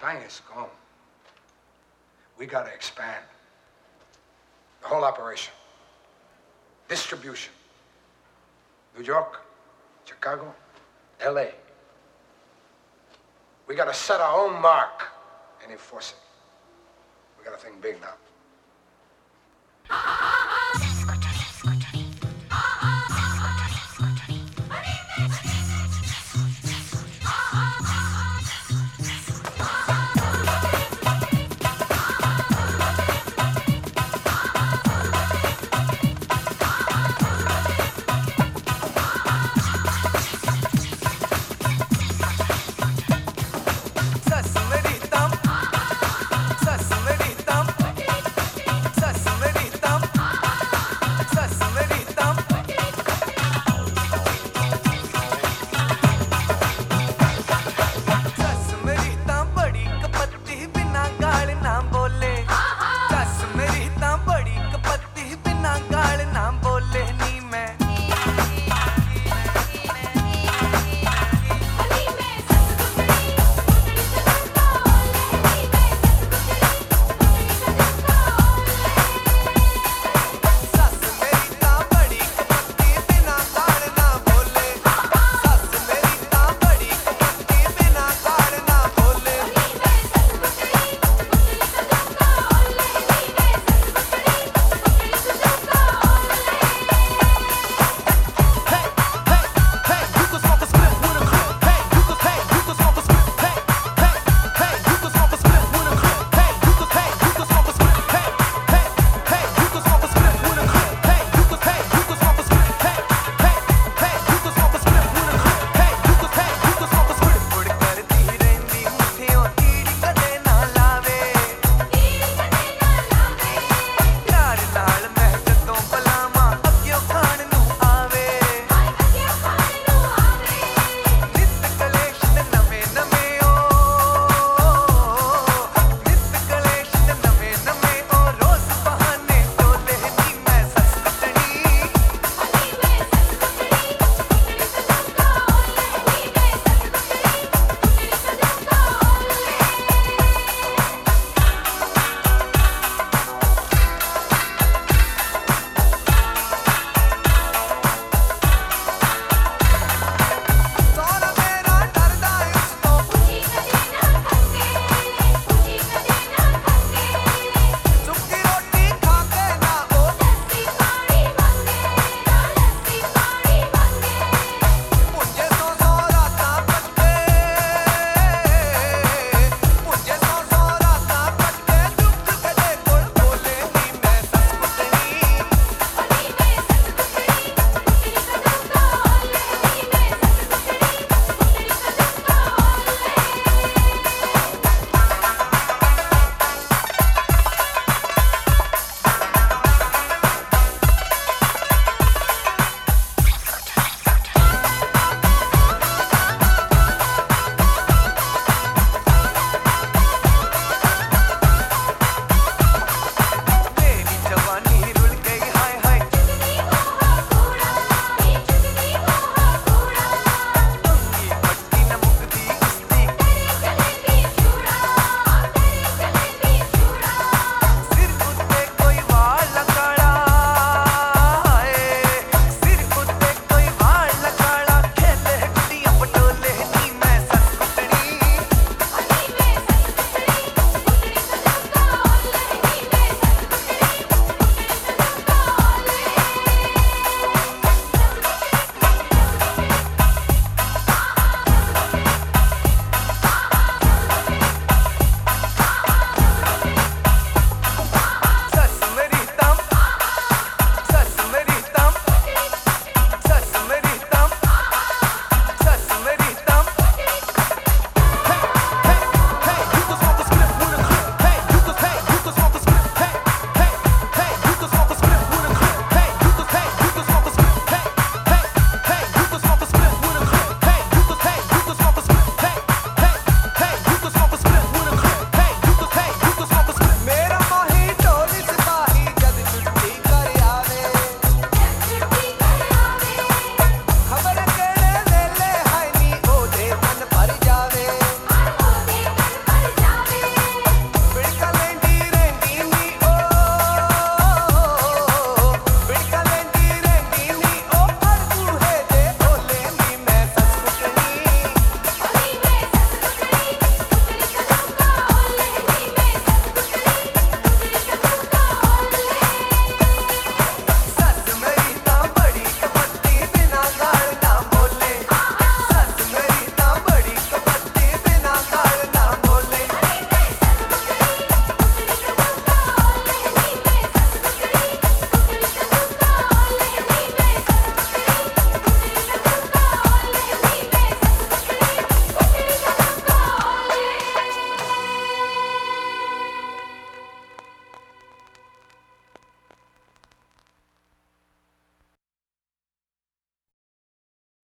Bang is gone. We gotta expand. The whole operation. Distribution. New York, Chicago, LA. We gotta set our own mark and enforce it. We gotta think big now.